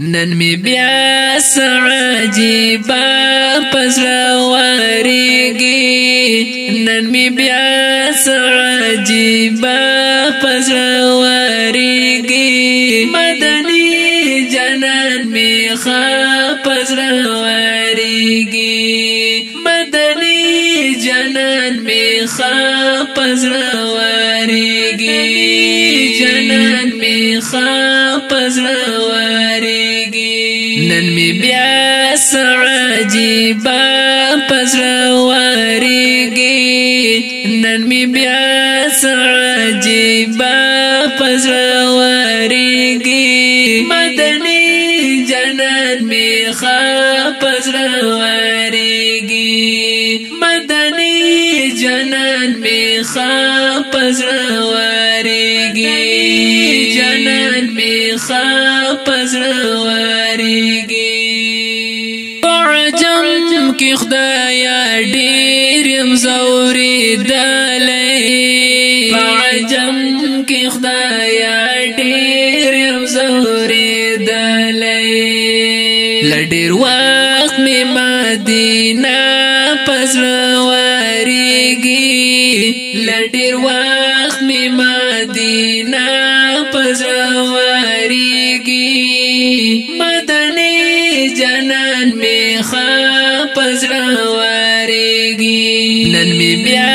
نن می بیا سعجی با پزرا واریگی نن می بیا سعجی با پزرا واریگی مدنی جنان می خوا پزرا واریگی مدنی جنان می خوا پزرا واریگی جنان می خوا پزرا واریگی یاریږي نن مي بیا سر عجیبا پزر واریگی نن می بیا سعجیبا پزر واریگی مدنی جنان می خواب پزر واریگی مدنی جنان می خواب پزر واریگی جنان می خواب پزر واریگی جم کې خدایا ډېر مزوري دلې عجم کې خدایا ډېر مزوري دلې لډېر وخت می مدینه پزړه وریږي لډېر وخت می مدینه پزړه یریږي مدني جنان می خپزړه وریږي نن می بیا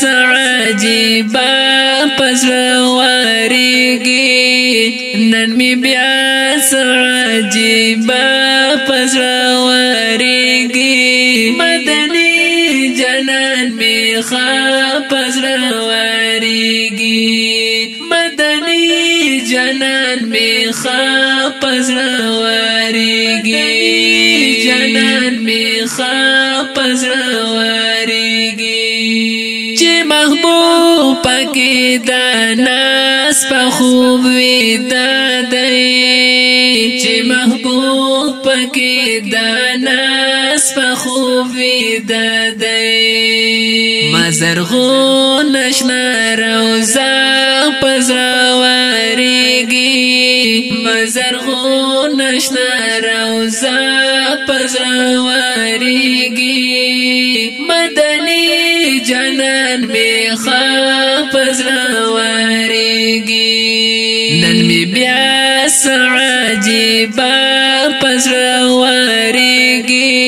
سعجی با پزړه وریږي نن می بیا سعجی با پزړه وریږي مدني جنان می خپزړه وریږي جنان می خپز لواريږي جنان می خپز لواريږي پکې دا ناس په خوب وی دا دی چې محبوب پکې دا ناس په خوب وی دا دی مزرغون نشنا روزه پزراواريږي مزرغون نشنا روزه پزراواريږي مدني جنان می خپز لوريږي نن می بیا سعجیب پز لوريږي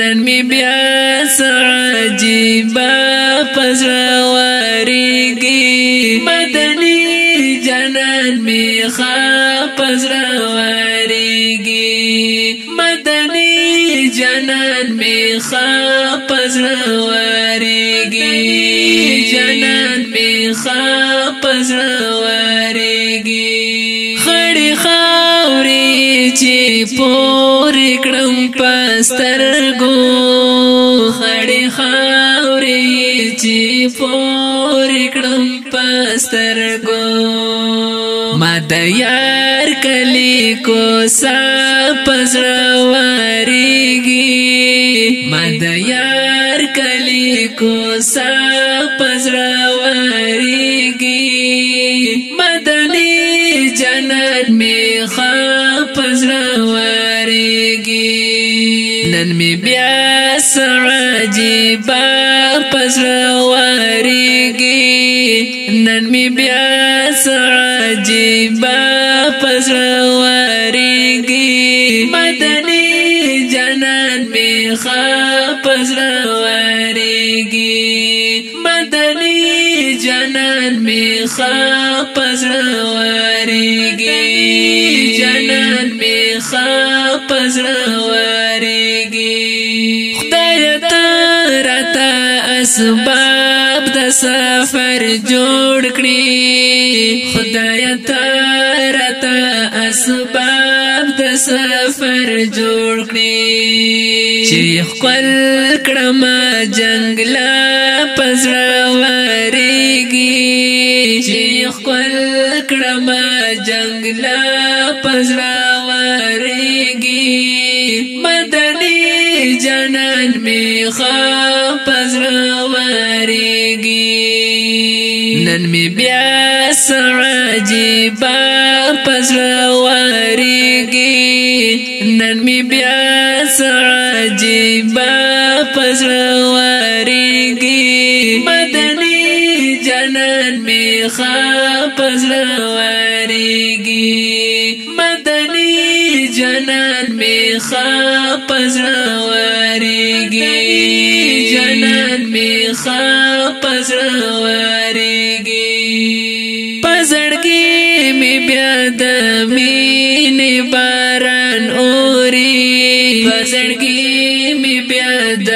نن می بیا سعجیب پز لوريږي مدني بدن می خپز راوریږي مدني جنان می خپز راوریږي جنان می خپز راوریږي خړې خاورې چې پور کړم پسترګو خړې خاورې چې پور کړم پسترګو ما د یار کلی کو سا پزړواريږي ما د یار کلی کو سا پزړواريږي مدني جنت می خا پزړواريږي نن می بیا سعدي بار پزر واريگي نن مي بیا سعدي بار پزر واريگي مدني جنان مي خا پزر واريگي مدني جنان می خپز وریږي جنان می خپز وریږي خدای ته راته اسباب د سفر جوړ کړی خدای ته راته اسباب د سفر جوړ کړی چې خپل کړم جنگلا پزړه وری لګي چې خپل کړم جنگ لا پزړه ورېږي مدني جنان می خا پزړه ورېږي نن می بیا سعجي با پزړه ورېږي نن می بیا سعجي با پزړه ورېږي مدني نن می خپل وريږي مدني جنان می خپل وريږي جنان می خپل وريږي پزړګي می بیا د مين باران اوري پزړګي می بیا د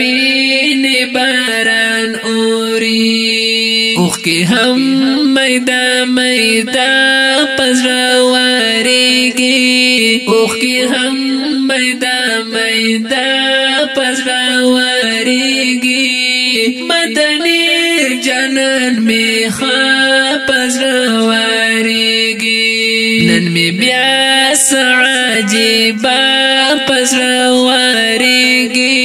مين باران اوري کې هم میدا میدا پزړاواريږي اوخ کې هم میدا میدا پزړاواريږي مدني جنن می خا پزړاواريږي نن می بیا سعجيبا پزړاواريږي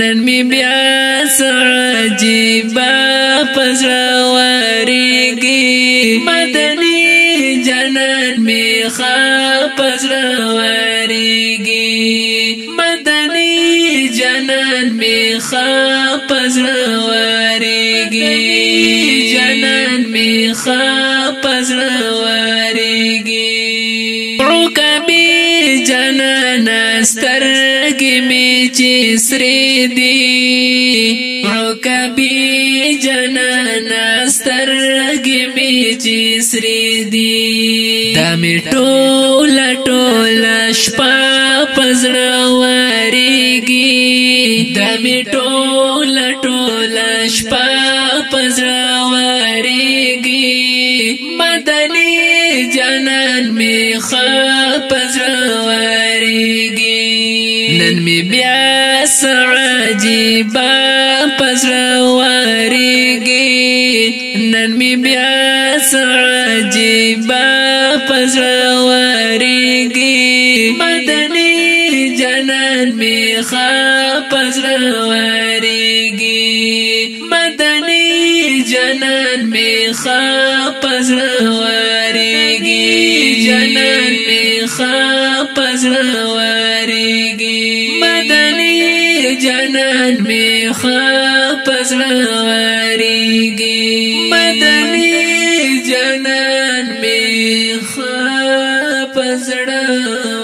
نن می بیا سعجيبا عجیبا پزړوريږي مدني جنان می خا پزړوريږي مدني جنان می خا پزړوريږي جنان می خا پزړوريږي رکبي جنانا سترګې می چې سری دی عقبی جنانا سترګې می چې سری دی دا می ټول ټول شپه پزړه وریږي دا می ټول ټول شپه پزرا وریگی مدنی جانان می خوا پزرا وریگی نن می بیا سعجیبا پزرا وریگی نن می بیا سعجیبا پزرا وریگی مدنی بدن می خپزر وریږي مدني جنان می خپزر وریږي جنان می خپزر وریږي مدني جنان می خپزر وریږي مدني جنان می خپزر